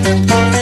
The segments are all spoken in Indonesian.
Música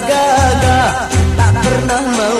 segala tak pernah mau